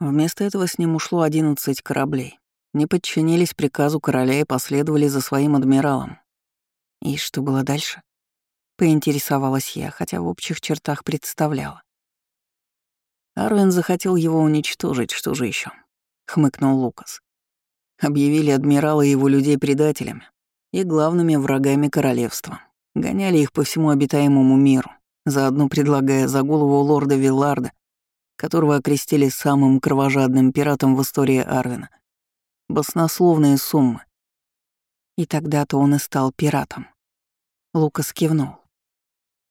Вместо этого с ним ушло 11 кораблей. Не подчинились приказу короля и последовали за своим адмиралом. И что было дальше? Поинтересовалась я, хотя в общих чертах представляла. Арвин захотел его уничтожить, что же еще? хмыкнул Лукас. Объявили адмирала и его людей предателями и главными врагами королевства. Гоняли их по всему обитаемому миру, заодно предлагая за голову лорда Вилларда, которого окрестили самым кровожадным пиратом в истории Арвина, баснословные суммы. И тогда-то он и стал пиратом. Лукас кивнул.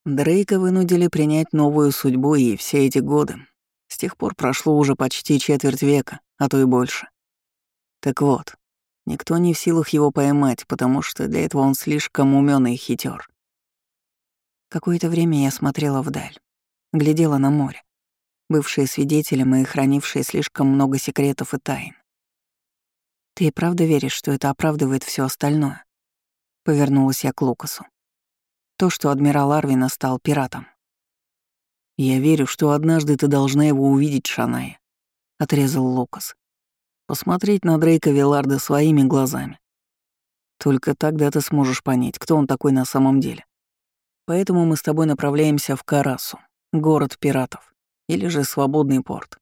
Дрейка вынудили принять новую судьбу, и все эти годы. С тех пор прошло уже почти четверть века, а то и больше. Так вот, никто не в силах его поймать, потому что для этого он слишком умён и хитер. Какое-то время я смотрела вдаль, глядела на море, бывшие свидетелем и хранившие слишком много секретов и тайн. «Ты и правда веришь, что это оправдывает все остальное?» Повернулась я к Лукасу. То, что адмирал Арвина стал пиратом. «Я верю, что однажды ты должна его увидеть, Шаная», — отрезал Лукас. «Посмотреть на Дрейка Виларда своими глазами. Только тогда ты сможешь понять, кто он такой на самом деле. Поэтому мы с тобой направляемся в Карасу, город пиратов, или же свободный порт.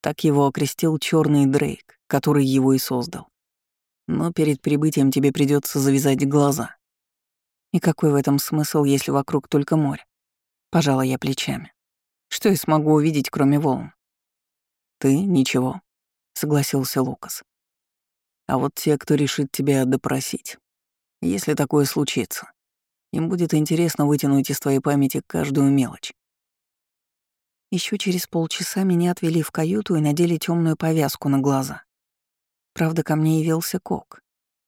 Так его окрестил черный Дрейк, который его и создал. Но перед прибытием тебе придется завязать глаза. И какой в этом смысл, если вокруг только море? Пожала я плечами. Что я смогу увидеть, кроме волн? Ты — ничего, — согласился Лукас. А вот те, кто решит тебя допросить, если такое случится, им будет интересно вытянуть из твоей памяти каждую мелочь. Еще через полчаса меня отвели в каюту и надели темную повязку на глаза. Правда, ко мне явился Кок.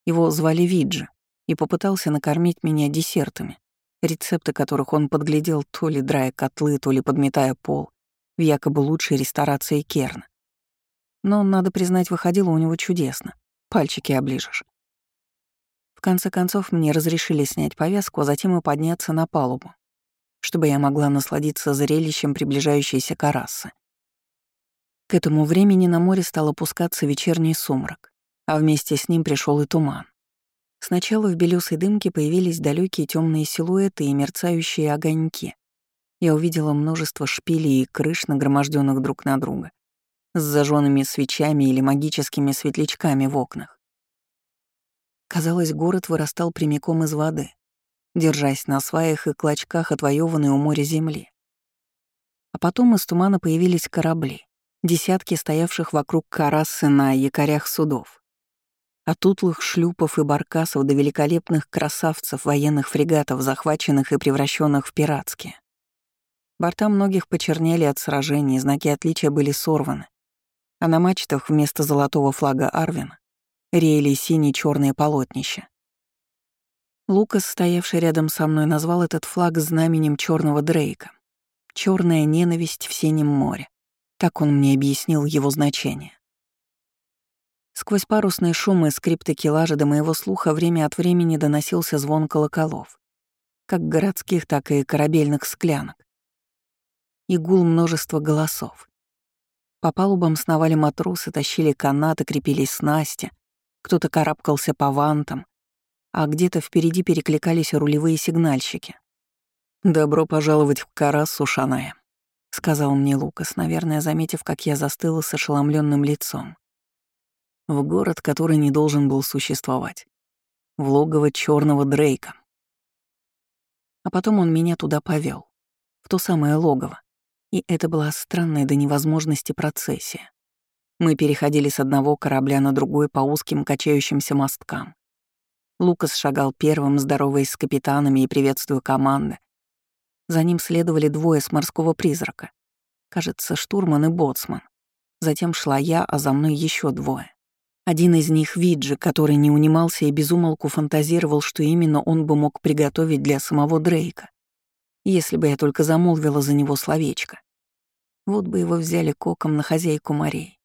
Его звали Виджи, и попытался накормить меня десертами, рецепты которых он подглядел то ли драя котлы, то ли подметая пол, в якобы лучшей ресторации Керна. Но, надо признать, выходило у него чудесно. Пальчики оближешь. В конце концов, мне разрешили снять повязку, а затем и подняться на палубу, чтобы я могла насладиться зрелищем приближающейся карасы. К этому времени на море стал опускаться вечерний сумрак, а вместе с ним пришел и туман. Сначала в белесой дымке появились далекие темные силуэты и мерцающие огоньки. Я увидела множество шпилей и крыш, нагроможденных друг на друга, с зажженными свечами или магическими светлячками в окнах. Казалось, город вырастал прямиком из воды, держась на сваях и клочках отвоеванной у моря земли. А потом из тумана появились корабли, десятки стоявших вокруг карасы на якорях судов. От утлых шлюпов и баркасов до великолепных красавцев военных фрегатов, захваченных и превращенных в пиратские. Борта многих почернели от сражений, знаки отличия были сорваны, а на мачтах вместо золотого флага Арвина реяли синие черные полотнища. Лукас, стоявший рядом со мной, назвал этот флаг знаменем черного Дрейка. Черная ненависть в синем море. Так он мне объяснил его значение. Сквозь парусные шумы и скрип текелажа до моего слуха время от времени доносился звон колоколов, как городских, так и корабельных склянок. И гул множества голосов. По палубам сновали матросы, тащили канаты, крепились снасти, кто-то карабкался по вантам, а где-то впереди перекликались рулевые сигнальщики. «Добро пожаловать в Карасу, Шаная», — сказал мне Лукас, наверное, заметив, как я застыла с ошеломленным лицом в город, который не должен был существовать, в логово черного Дрейка. А потом он меня туда повел, в то самое логово, и это была странная до невозможности процессия. Мы переходили с одного корабля на другой по узким качающимся мосткам. Лукас шагал первым, здороваясь с капитанами и приветствуя команды. За ним следовали двое с морского призрака. Кажется, штурман и боцман. Затем шла я, а за мной еще двое. Один из них — Виджи, который не унимался и безумолку фантазировал, что именно он бы мог приготовить для самого Дрейка, если бы я только замолвила за него словечко. Вот бы его взяли коком на хозяйку морей.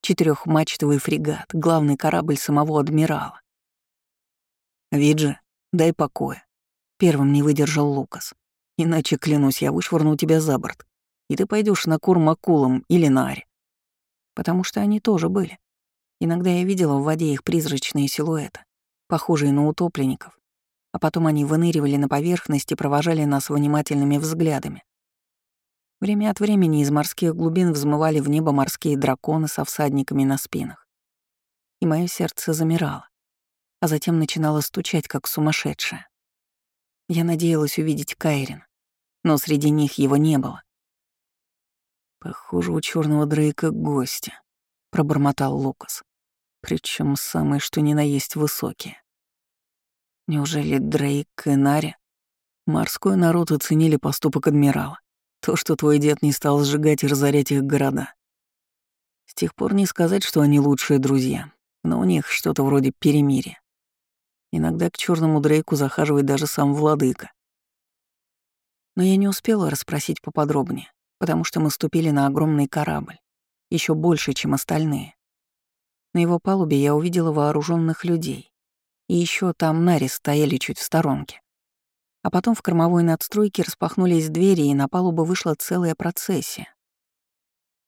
Четырехмачтовый фрегат, главный корабль самого адмирала. «Виджи, дай покоя», — первым не выдержал Лукас. «Иначе, клянусь, я вышвырну тебя за борт, и ты пойдешь на корм акулам или на аре. потому что они тоже были. Иногда я видела в воде их призрачные силуэты, похожие на утопленников, а потом они выныривали на поверхность и провожали нас внимательными взглядами. Время от времени из морских глубин взмывали в небо морские драконы со всадниками на спинах. И мое сердце замирало, а затем начинало стучать, как сумасшедшее. Я надеялась увидеть Кайрин, но среди них его не было. «Похоже, у черного Дрейка гости», — пробормотал Лукас. Причем самые что ни на есть высокие. Неужели Дрейк и Нари? Морской народ оценили поступок адмирала. То, что твой дед не стал сжигать и разорять их города. С тех пор не сказать, что они лучшие друзья, но у них что-то вроде перемирия. Иногда к черному Дрейку захаживает даже сам владыка. Но я не успела расспросить поподробнее потому что мы ступили на огромный корабль, еще больше, чем остальные. На его палубе я увидела вооруженных людей, и еще там Нари стояли чуть в сторонке. А потом в кормовой надстройке распахнулись двери, и на палубу вышла целая процессия.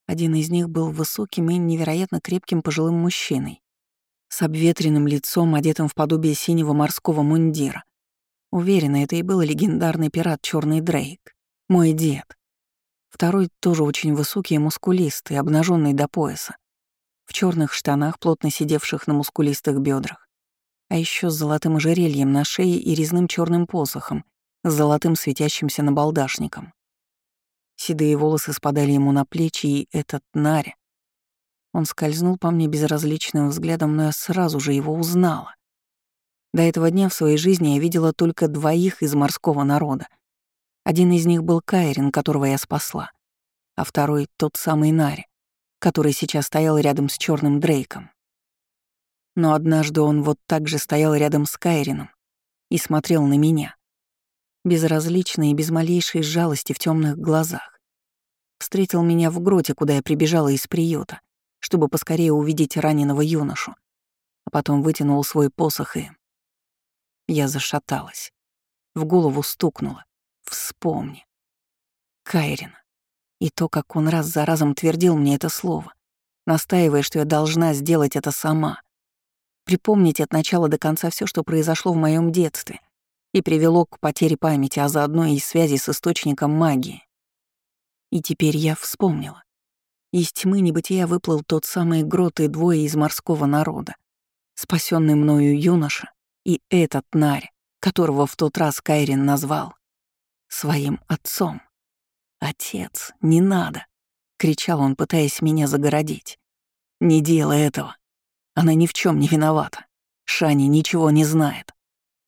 Один из них был высоким и невероятно крепким пожилым мужчиной, с обветренным лицом, одетым в подобие синего морского мундира. Уверена, это и был легендарный пират Черный Дрейк, мой дед. Второй тоже очень высокий и мускулистый, обнаженный до пояса. В черных штанах, плотно сидевших на мускулистых бедрах. А еще с золотым ожерельем на шее и резным черным посохом, с золотым светящимся набалдашником. Седые волосы спадали ему на плечи, и этот Наря. Он скользнул по мне безразличным взглядом, но я сразу же его узнала. До этого дня в своей жизни я видела только двоих из морского народа один из них был Кайрин, которого я спасла, а второй — тот самый Нари, который сейчас стоял рядом с черным Дрейком. Но однажды он вот так же стоял рядом с Кайрином и смотрел на меня, безразлично и без малейшей жалости в темных глазах. Встретил меня в гроте, куда я прибежала из приюта, чтобы поскорее увидеть раненого юношу, а потом вытянул свой посох и... Я зашаталась. В голову стукнуло. Вспомни. Кайрин. И то, как он раз за разом твердил мне это слово, настаивая, что я должна сделать это сама. Припомнить от начала до конца все, что произошло в моем детстве, и привело к потере памяти, а заодно и связи с источником магии. И теперь я вспомнила. Из тьмы небытия выплыл тот самый грот и двое из морского народа, спасенный мною юноша и этот Нарь, которого в тот раз Кайрин назвал своим отцом. «Отец, не надо!» — кричал он, пытаясь меня загородить. «Не делай этого. Она ни в чем не виновата. Шани ничего не знает».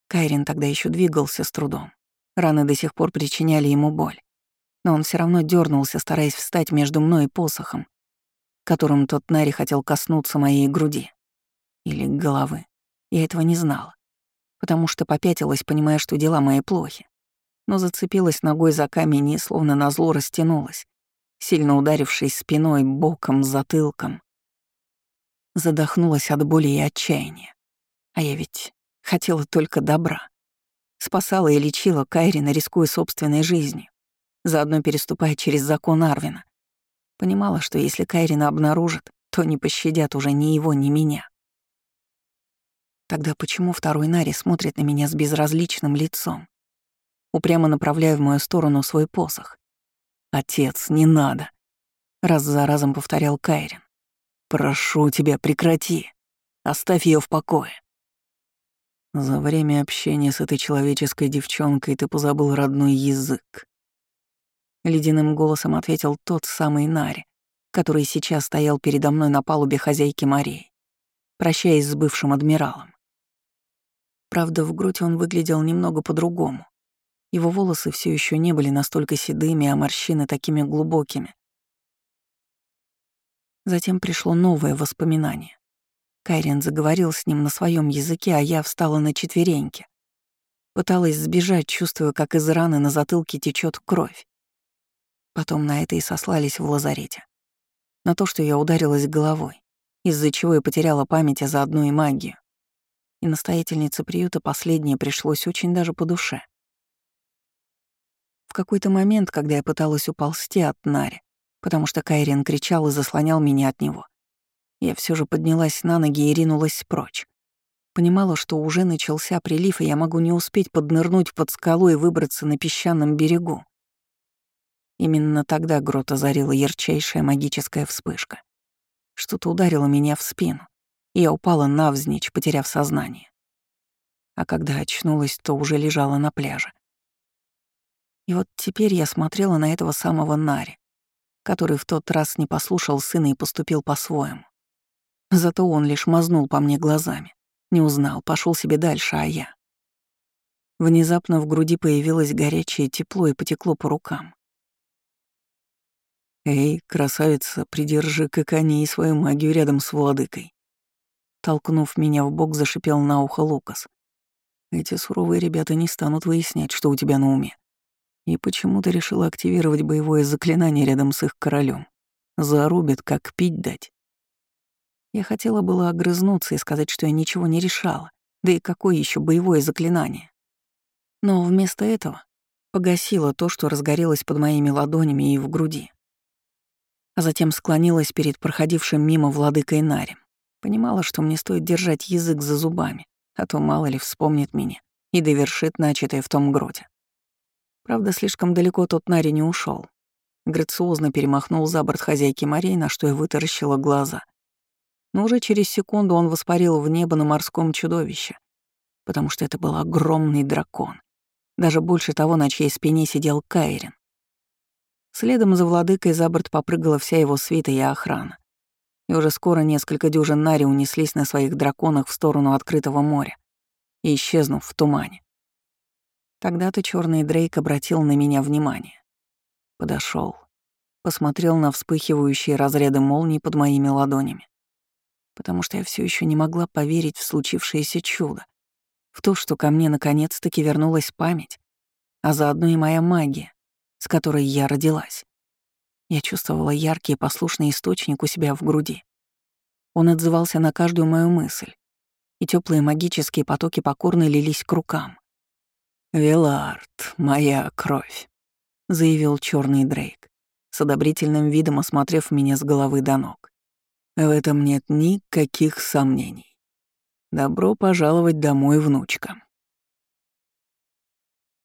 Кайрин тогда еще двигался с трудом. Раны до сих пор причиняли ему боль. Но он все равно дернулся, стараясь встать между мной и посохом, которым тот Нари хотел коснуться моей груди. Или головы. Я этого не знала, потому что попятилась, понимая, что дела мои плохи но зацепилась ногой за камень и словно назло растянулась, сильно ударившись спиной, боком, затылком. Задохнулась от боли и отчаяния. А я ведь хотела только добра. Спасала и лечила Кайрина, рискуя собственной жизнью, заодно переступая через закон Арвина. Понимала, что если Кайрина обнаружат, то не пощадят уже ни его, ни меня. Тогда почему второй Нари смотрит на меня с безразличным лицом? упрямо направляя в мою сторону свой посох. «Отец, не надо!» — раз за разом повторял Кайрин. «Прошу тебя, прекрати! Оставь ее в покое!» За время общения с этой человеческой девчонкой ты позабыл родной язык. Ледяным голосом ответил тот самый Нари, который сейчас стоял передо мной на палубе хозяйки Марии, прощаясь с бывшим адмиралом. Правда, в грудь он выглядел немного по-другому. Его волосы все еще не были настолько седыми, а морщины такими глубокими. Затем пришло новое воспоминание. Кайрин заговорил с ним на своем языке, а я встала на четвереньки. Пыталась сбежать, чувствуя, как из раны на затылке течет кровь. Потом на это и сослались в лазарете. На то, что я ударилась головой, из-за чего я потеряла память, а заодно и магию. И настоятельнице приюта последнее пришлось очень даже по душе. В какой-то момент, когда я пыталась уползти от Нари, потому что Кайрин кричал и заслонял меня от него, Я все же поднялась на ноги и ринулась прочь. Понимала, что уже начался прилив, и я могу не успеть поднырнуть под скалу и выбраться на песчаном берегу. Именно тогда грот озарила ярчайшая магическая вспышка. Что-то ударило меня в спину, и я упала навзничь, потеряв сознание. А когда очнулась, то уже лежала на пляже. И вот теперь я смотрела на этого самого Нари, который в тот раз не послушал сына и поступил по-своему. Зато он лишь мазнул по мне глазами, не узнал, пошел себе дальше, а я. Внезапно в груди появилось горячее тепло и потекло по рукам. «Эй, красавица, придержи как они и свою магию рядом с владыкой». Толкнув меня в бок, зашипел на ухо Лукас. «Эти суровые ребята не станут выяснять, что у тебя на уме. И почему ты решила активировать боевое заклинание рядом с их королем? Зарубят, как пить дать». Я хотела было огрызнуться и сказать, что я ничего не решала. Да и какое еще боевое заклинание? Но вместо этого погасила то, что разгорелось под моими ладонями и в груди. А затем склонилась перед проходившим мимо владыкой Нари. Понимала, что мне стоит держать язык за зубами, а то мало ли вспомнит меня и довершит начатое в том гроте. Правда, слишком далеко тот Нари не ушел. Грациозно перемахнул за борт хозяйки морей, на что я вытаращила глаза но уже через секунду он воспарил в небо на морском чудовище, потому что это был огромный дракон, даже больше того, на чьей спине сидел Кайрин. Следом за владыкой за борт попрыгала вся его свита и охрана. И уже скоро несколько дюжин Нари унеслись на своих драконах в сторону открытого моря, исчезнув в тумане. Тогда-то черный Дрейк обратил на меня внимание. Подошел, посмотрел на вспыхивающие разряды молний под моими ладонями потому что я все еще не могла поверить в случившееся чудо, в то, что ко мне наконец-таки вернулась память, а заодно и моя магия, с которой я родилась. Я чувствовала яркий и послушный источник у себя в груди. Он отзывался на каждую мою мысль, и теплые магические потоки покорно лились к рукам. «Велард, моя кровь», — заявил черный Дрейк, с одобрительным видом осмотрев меня с головы до ног. В этом нет никаких сомнений. Добро пожаловать домой, внучка.